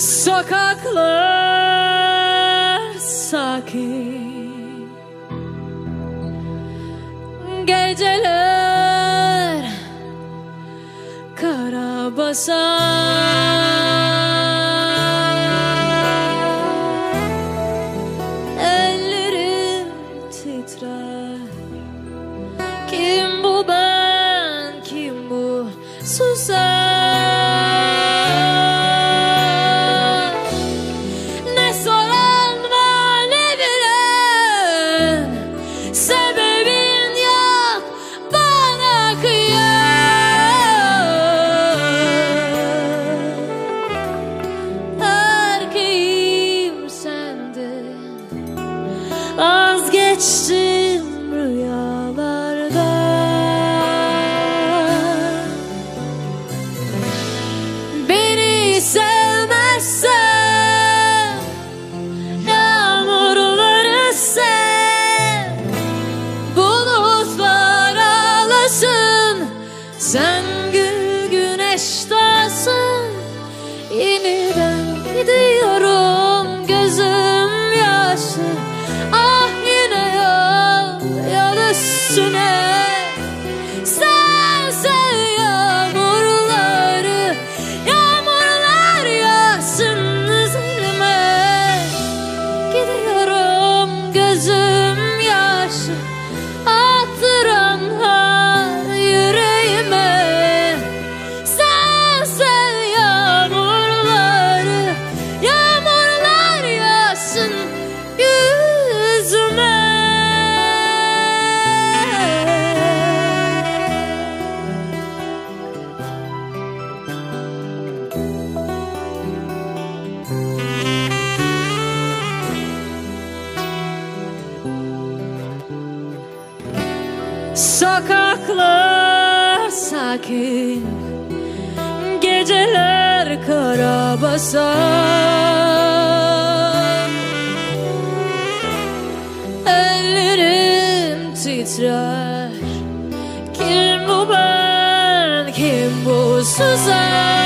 Sokaklar sakin. Geceler kara Ellerim titrer. Kim bu ben kim bu susar 是 Sokaklar sakin Geceler kara basar Ellerim titrer. Kim bu ben kim bu susar